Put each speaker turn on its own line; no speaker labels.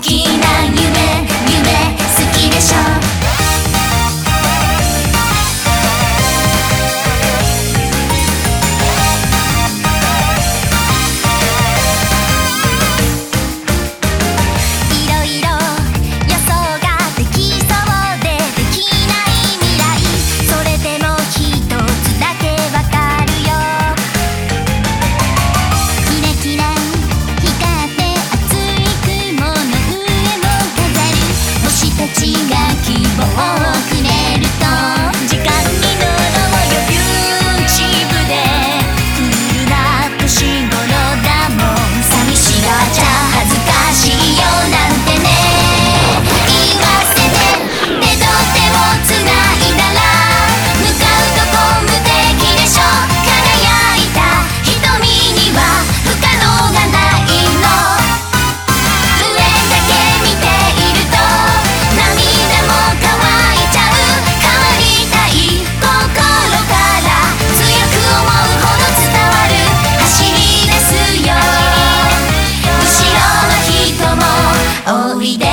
monkey おいでよ